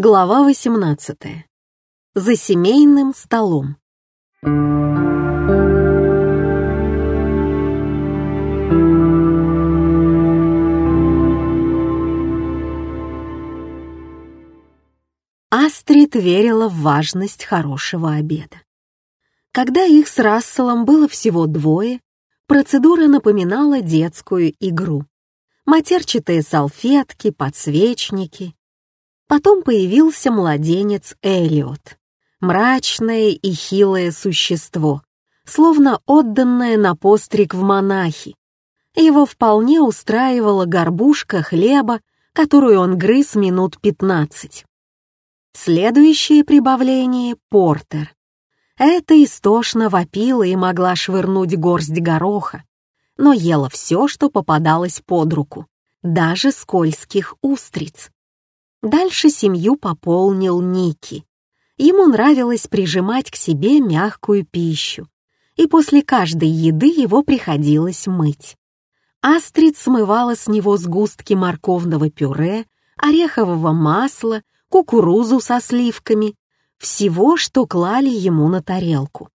Глава 18. За семейным столом. Астрид верила в важность хорошего обеда. Когда их с Расселом было всего двое, процедура напоминала детскую игру. Матерчатые салфетки, подсвечники, Потом появился младенец Элиот, мрачное и хилое существо, словно отданное на постриг в монахи. Его вполне устраивала горбушка хлеба, которую он грыз минут пятнадцать. Следующее прибавление — портер. Это истошно вопила и могла швырнуть горсть гороха, но ела все, что попадалось под руку, даже скользких устриц. Дальше семью пополнил Ники. Ему нравилось прижимать к себе мягкую пищу, и после каждой еды его приходилось мыть. Астрид смывала с него сгустки морковного пюре, орехового масла, кукурузу со сливками, всего, что клали ему на тарелку.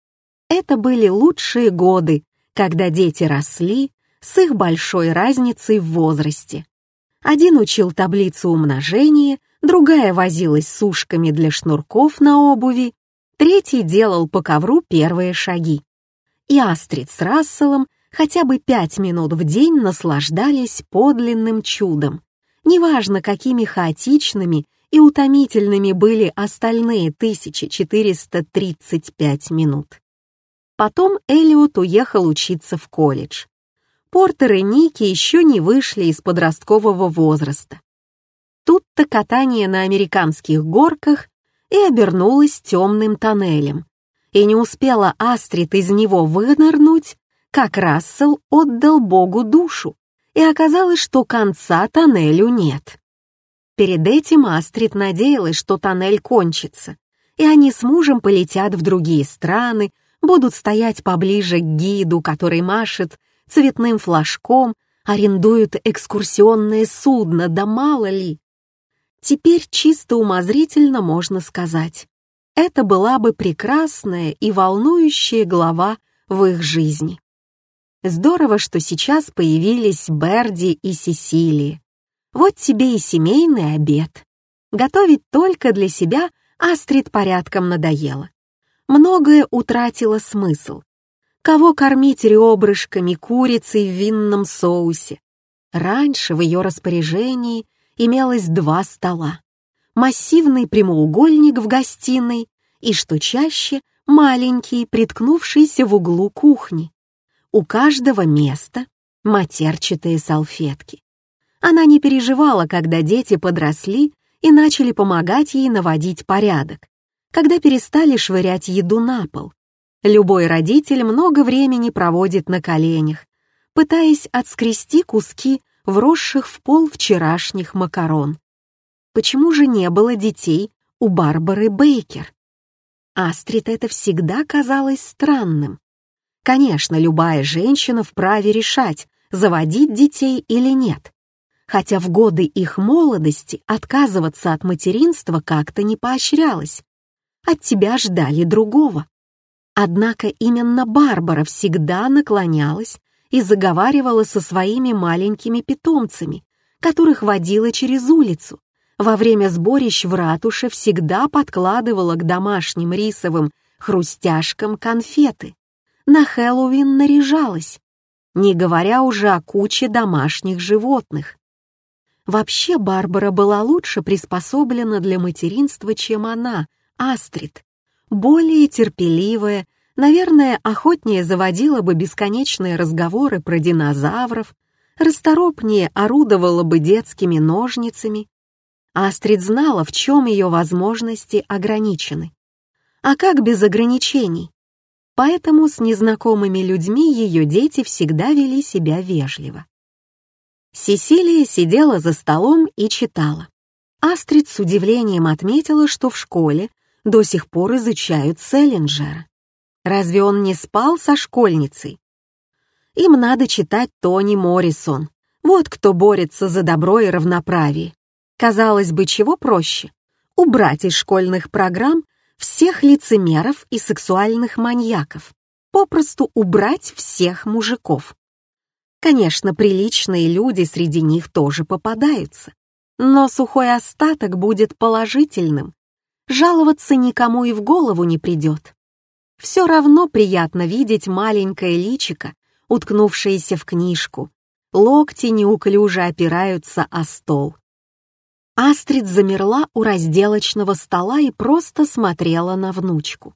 Это были лучшие годы, когда дети росли с их большой разницей в возрасте. Один учил таблицу умножения, другая возилась с ушками для шнурков на обуви, третий делал по ковру первые шаги. И Астрид с Расселом хотя бы пять минут в день наслаждались подлинным чудом. Неважно, какими хаотичными и утомительными были остальные 1435 минут. Потом Элиот уехал учиться в колледж. Портер и Ники еще не вышли из подросткового возраста. Тут-то катание на американских горках и обернулось темным тоннелем. И не успела Астрид из него вынырнуть, как Рассел отдал Богу душу, и оказалось, что конца тоннелю нет. Перед этим Астрид надеялась, что тоннель кончится, и они с мужем полетят в другие страны, будут стоять поближе к гиду, который машет цветным флажком, арендуют экскурсионное судно, да мало ли. Теперь чисто умозрительно можно сказать, это была бы прекрасная и волнующая глава в их жизни. Здорово, что сейчас появились Берди и Сесилии. Вот тебе и семейный обед. Готовить только для себя Астрид порядком надоело. Многое утратило смысл кого кормить ребрышками, курицей в винном соусе. Раньше в ее распоряжении имелось два стола. Массивный прямоугольник в гостиной и, что чаще, маленький, приткнувшийся в углу кухни. У каждого места матерчатые салфетки. Она не переживала, когда дети подросли и начали помогать ей наводить порядок, когда перестали швырять еду на пол, Любой родитель много времени проводит на коленях, пытаясь отскрести куски вросших в пол вчерашних макарон. Почему же не было детей у Барбары Бейкер? Астрид это всегда казалось странным. Конечно, любая женщина вправе решать, заводить детей или нет. Хотя в годы их молодости отказываться от материнства как-то не поощрялось. От тебя ждали другого. Однако именно Барбара всегда наклонялась и заговаривала со своими маленькими питомцами, которых водила через улицу. Во время сборищ в ратуше всегда подкладывала к домашним рисовым хрустяшкам конфеты. На Хэллоуин наряжалась, не говоря уже о куче домашних животных. Вообще Барбара была лучше приспособлена для материнства, чем она, Астрид, более терпеливая, наверное, охотнее заводила бы бесконечные разговоры про динозавров, расторопнее орудовала бы детскими ножницами. Астрид знала, в чем ее возможности ограничены. А как без ограничений? Поэтому с незнакомыми людьми ее дети всегда вели себя вежливо. Сесилия сидела за столом и читала. Астрид с удивлением отметила, что в школе до сих пор изучают Селлинджера. Разве он не спал со школьницей? Им надо читать Тони Моррисон. Вот кто борется за добро и равноправие. Казалось бы, чего проще? убрать из школьных программ всех лицемеров и сексуальных маньяков, попросту убрать всех мужиков. Конечно, приличные люди среди них тоже попадаются, но сухой остаток будет положительным. Жаловаться никому и в голову не придет. Все равно приятно видеть маленькое личико, уткнувшееся в книжку. Локти неуклюже опираются о стол. Астрид замерла у разделочного стола и просто смотрела на внучку.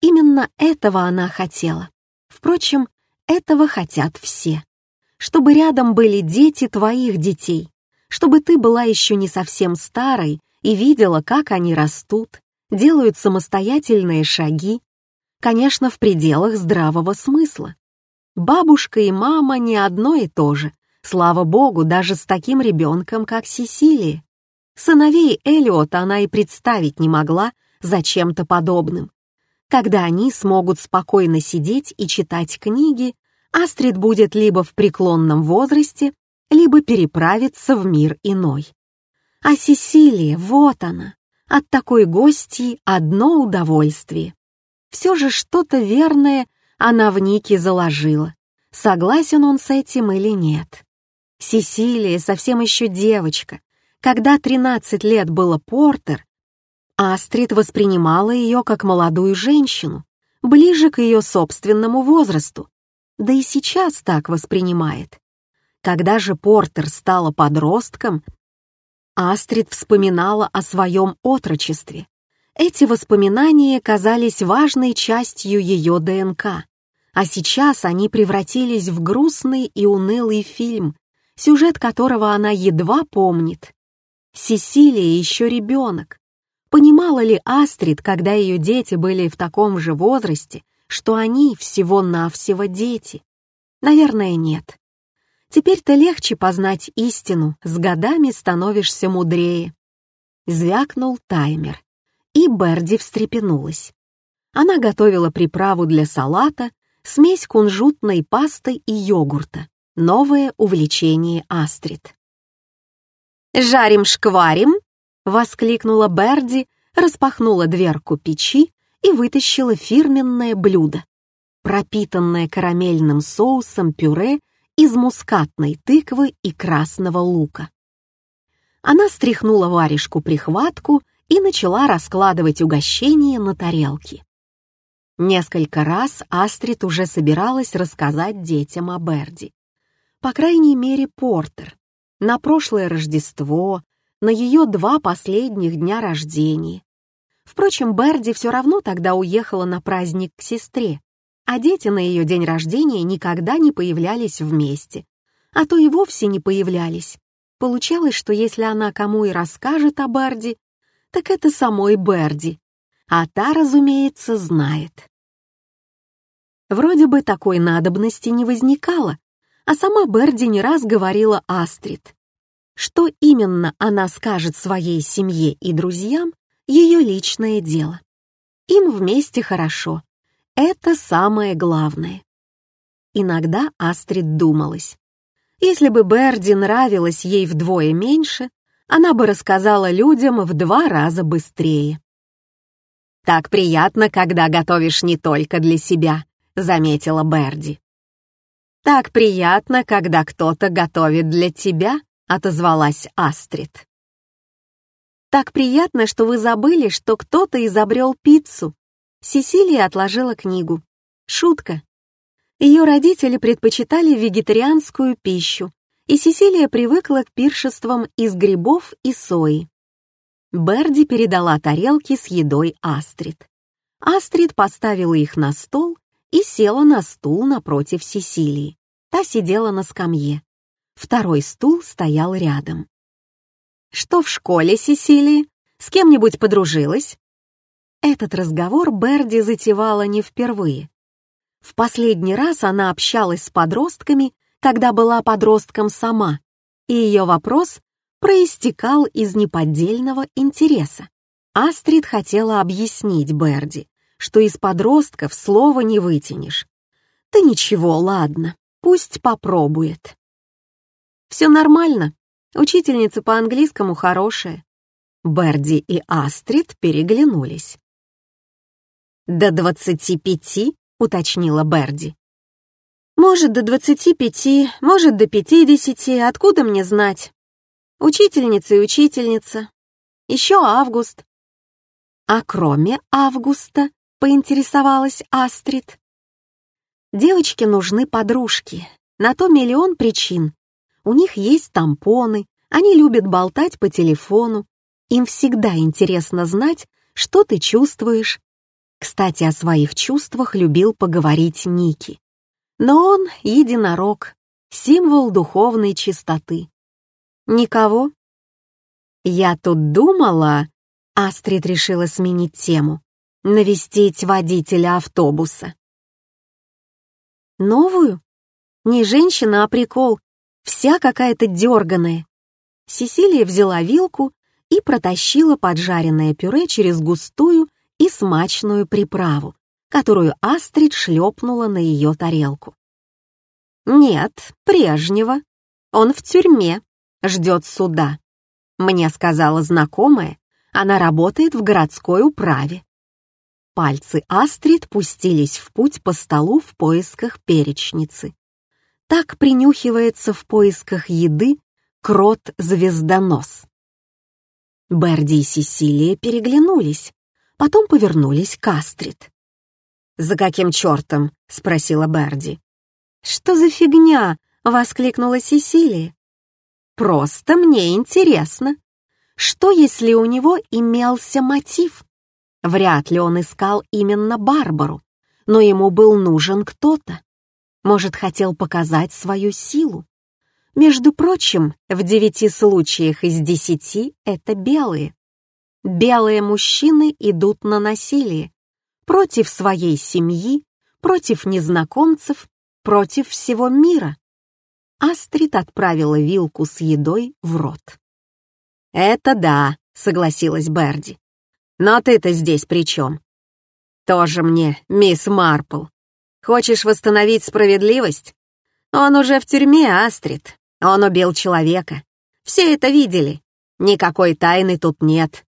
Именно этого она хотела. Впрочем, этого хотят все. Чтобы рядом были дети твоих детей, чтобы ты была еще не совсем старой и видела, как они растут, делают самостоятельные шаги, конечно, в пределах здравого смысла. Бабушка и мама не одно и то же, слава богу, даже с таким ребенком, как Сесилия. Сыновей Элиота она и представить не могла за чем-то подобным. Когда они смогут спокойно сидеть и читать книги, Астрид будет либо в преклонном возрасте, либо переправиться в мир иной. А Сесилия, вот она, от такой гости одно удовольствие. Все же что-то верное она в Нике заложила. Согласен он с этим или нет? Сесилия совсем еще девочка, когда 13 лет было Портер, Астрид воспринимала ее как молодую женщину, ближе к ее собственному возрасту, да и сейчас так воспринимает. Когда же Портер стала подростком, Астрид вспоминала о своем отрочестве. Эти воспоминания казались важной частью ее ДНК, а сейчас они превратились в грустный и унылый фильм, сюжет которого она едва помнит. Сесилия еще ребенок. Понимала ли Астрид, когда ее дети были в таком же возрасте, что они всего-навсего дети? Наверное, нет. Теперь-то легче познать истину, с годами становишься мудрее. Звякнул таймер, и Берди встрепенулась. Она готовила приправу для салата, смесь кунжутной пасты и йогурта. Новое увлечение Астрид. «Жарим-шкварим!» — воскликнула Берди, распахнула дверку печи и вытащила фирменное блюдо, пропитанное карамельным соусом пюре из мускатной тыквы и красного лука. Она стряхнула варежку-прихватку и начала раскладывать угощение на тарелки. Несколько раз Астрид уже собиралась рассказать детям о Берди. По крайней мере, Портер на прошлое Рождество, на ее два последних дня рождения. Впрочем, Берди все равно тогда уехала на праздник к сестре, а дети на ее день рождения никогда не появлялись вместе, а то и вовсе не появлялись. Получалось, что если она кому и расскажет о Берди, так это самой Берди, а та, разумеется, знает. Вроде бы такой надобности не возникало, а сама Берди не раз говорила Астрид. Что именно она скажет своей семье и друзьям, ее личное дело. Им вместе хорошо. Это самое главное. Иногда Астрид думалась. Если бы Берди нравилась ей вдвое меньше, она бы рассказала людям в два раза быстрее. «Так приятно, когда готовишь не только для себя», — заметила Берди. «Так приятно, когда кто-то готовит для тебя», — отозвалась Астрид. «Так приятно, что вы забыли, что кто-то изобрел пиццу». Сесилия отложила книгу. Шутка. Ее родители предпочитали вегетарианскую пищу, и Сесилия привыкла к пиршествам из грибов и сои. Берди передала тарелки с едой Астрид. Астрид поставила их на стол и села на стул напротив Сесилии. Та сидела на скамье. Второй стул стоял рядом. «Что в школе, Сесилии? С кем-нибудь подружилась?» Этот разговор Берди затевала не впервые. В последний раз она общалась с подростками, когда была подростком сама, и ее вопрос проистекал из неподдельного интереса. Астрид хотела объяснить Берди, что из подростков слова не вытянешь. «Да ничего, ладно, Пусть попробует. Все нормально. Учительница по английскому хорошая. Берди и Астрид переглянулись. «До двадцати пяти?» — уточнила Берди. «Может, до двадцати пяти, может, до пятидесяти, откуда мне знать? Учительница и учительница. Еще август». «А кроме августа?» — поинтересовалась Астрид. «Девочке нужны подружки. На то миллион причин. У них есть тампоны, они любят болтать по телефону. Им всегда интересно знать, что ты чувствуешь. Кстати, о своих чувствах любил поговорить Ники. Но он — единорог, символ духовной чистоты. Никого? Я тут думала... Астрид решила сменить тему. Навестить водителя автобуса. Новую? Не женщина, а прикол. Вся какая-то дерганая. Сесилия взяла вилку и протащила поджаренное пюре через густую и смачную приправу, которую Астрид шлепнула на ее тарелку. «Нет, прежнего. Он в тюрьме, ждет суда. Мне сказала знакомая, она работает в городской управе. Пальцы Астрид пустились в путь по столу в поисках перечницы. Так принюхивается в поисках еды крот-звездонос. Берди и Сесилия переглянулись, потом повернулись к Астрид. «За каким чертом?» — спросила Берди. «Что за фигня?» — воскликнула Сесилия. «Просто мне интересно. Что, если у него имелся мотив? Вряд ли он искал именно Барбару, но ему был нужен кто-то. Может, хотел показать свою силу. Между прочим, в девяти случаях из десяти это белые. Белые мужчины идут на насилие. Против своей семьи, против незнакомцев, против всего мира. Астрид отправила вилку с едой в рот. «Это да», — согласилась Берди. «Но ты-то здесь при чем?» «Тоже мне, мисс Марпл. Хочешь восстановить справедливость? Он уже в тюрьме, Астрид. Он убил человека. Все это видели. Никакой тайны тут нет.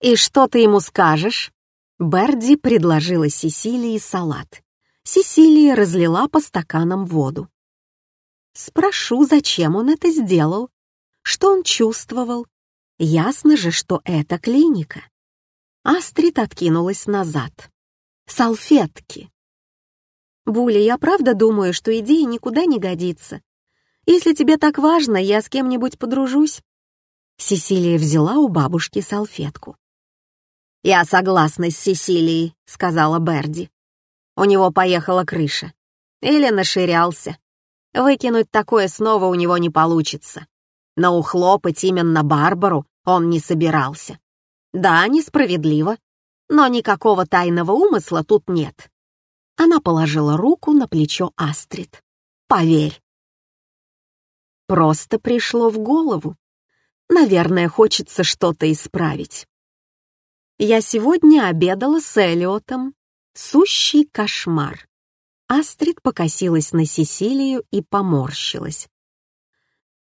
И что ты ему скажешь?» Берди предложила Сесилии салат. Сесилия разлила по стаканам воду. Спрошу, зачем он это сделал, что он чувствовал, Ясно же, что это клиника. Астрид откинулась назад. Салфетки. Буля, я правда думаю, что идея никуда не годится. Если тебе так важно, я с кем-нибудь подружусь. Сесилия взяла у бабушки салфетку. «Я согласна с Сесилией», — сказала Берди. У него поехала крыша. Или наширялся. Выкинуть такое снова у него не получится но ухлопать именно Барбару он не собирался. Да, несправедливо, но никакого тайного умысла тут нет. Она положила руку на плечо Астрид. «Поверь». Просто пришло в голову. Наверное, хочется что-то исправить. Я сегодня обедала с Элиотом. Сущий кошмар. Астрид покосилась на Сесилию и поморщилась.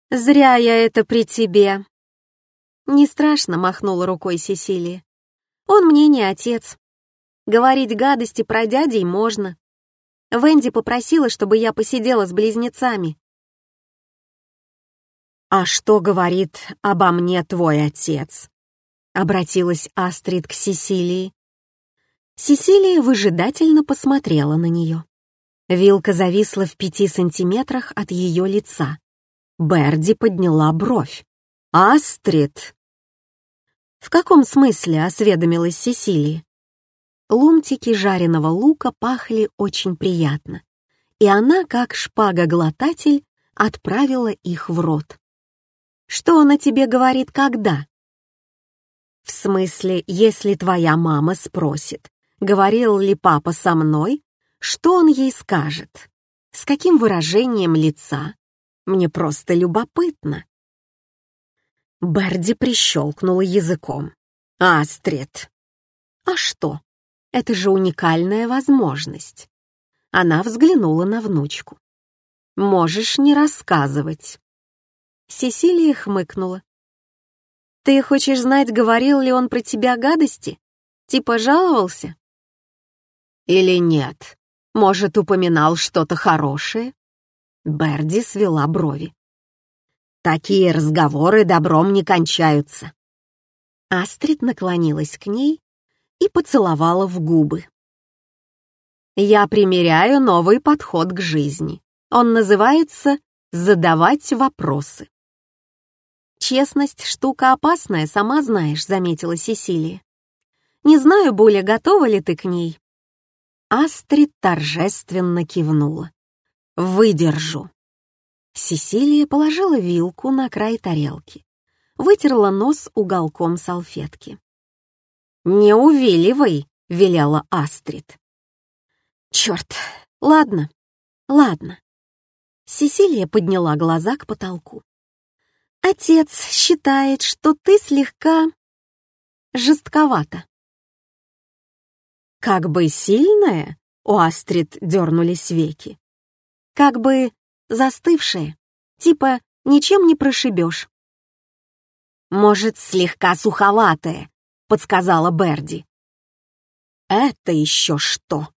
«Зря я это при тебе». «Не страшно», — махнула рукой Сесилия. «Он мне не отец. Говорить гадости про дядей можно. Венди попросила, чтобы я посидела с близнецами». «А что говорит обо мне твой отец?» — обратилась Астрид к Сесилии. Сесилия выжидательно посмотрела на нее. Вилка зависла в пяти сантиметрах от ее лица. Берди подняла бровь. «Астрид!» «В каком смысле?» — осведомилась Сесилия. Ломтики жареного лука пахли очень приятно, и она, как шпага-глотатель, отправила их в рот. «Что он о тебе говорит когда?» «В смысле, если твоя мама спросит, говорил ли папа со мной, что он ей скажет? С каким выражением лица? Мне просто любопытно. Берди прищелкнула языком. «Астрид!» «А что? Это же уникальная возможность!» Она взглянула на внучку. «Можешь не рассказывать». Сесилия хмыкнула. «Ты хочешь знать, говорил ли он про тебя гадости? Типа жаловался?» «Или нет? Может, упоминал что-то хорошее?» Берди свела брови. «Такие разговоры добром не кончаются». Астрид наклонилась к ней и поцеловала в губы. «Я примеряю новый подход к жизни. Он называется «задавать вопросы». «Честность — штука опасная, сама знаешь», — заметила Сесилия. «Не знаю, Буля, готова ли ты к ней?» Астрид торжественно кивнула. «Выдержу». Сесилия положила вилку на край тарелки, вытерла нос уголком салфетки. «Не увиливай», — велела Астрид. «Черт, ладно, ладно». Сесилия подняла глаза к потолку. «Отец считает, что ты слегка жестковата». «Как бы сильная?» — у Астрид дернулись веки как бы застывшие, типа ничем не прошибешь. «Может, слегка суховатые», — подсказала Берди. «Это еще что?»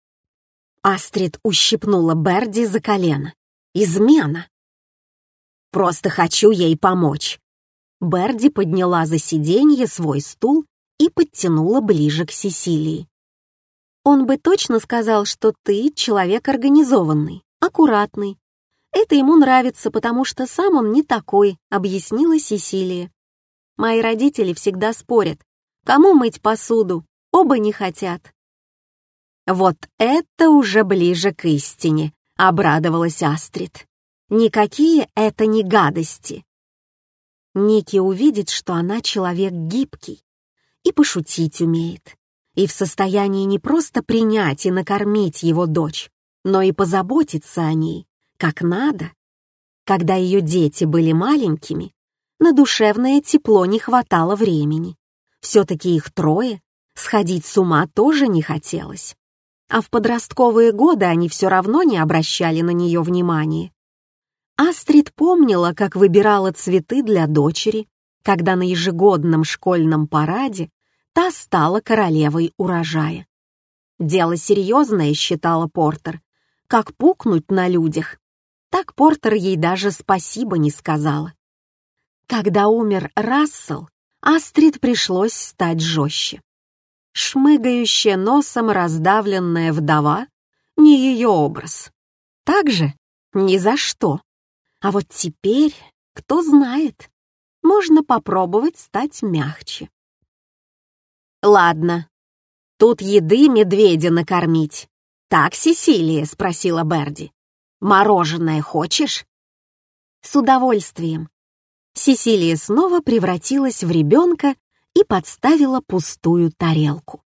Астрид ущипнула Берди за колено. «Измена!» «Просто хочу ей помочь». Берди подняла за сиденье свой стул и подтянула ближе к Сесилии. «Он бы точно сказал, что ты человек организованный аккуратный. Это ему нравится, потому что сам он не такой, объяснила Сесилия. Мои родители всегда спорят, кому мыть посуду, оба не хотят. Вот это уже ближе к истине, обрадовалась Астрид. Никакие это не гадости. Ники увидит, что она человек гибкий и пошутить умеет, и в состоянии не просто принять и накормить его дочь, но и позаботиться о ней, как надо. Когда ее дети были маленькими, на душевное тепло не хватало времени. Все-таки их трое, сходить с ума тоже не хотелось. А в подростковые годы они все равно не обращали на нее внимания. Астрид помнила, как выбирала цветы для дочери, когда на ежегодном школьном параде та стала королевой урожая. Дело серьезное, считала Портер, как пукнуть на людях. Так Портер ей даже спасибо не сказала. Когда умер Рассел, Астрид пришлось стать жестче. Шмыгающая носом раздавленная вдова — не ее образ. Так же? Ни за что. А вот теперь, кто знает, можно попробовать стать мягче. Ладно, тут еды медведя накормить. «Так, Сесилия?» — спросила Берди. «Мороженое хочешь?» «С удовольствием». Сесилия снова превратилась в ребенка и подставила пустую тарелку.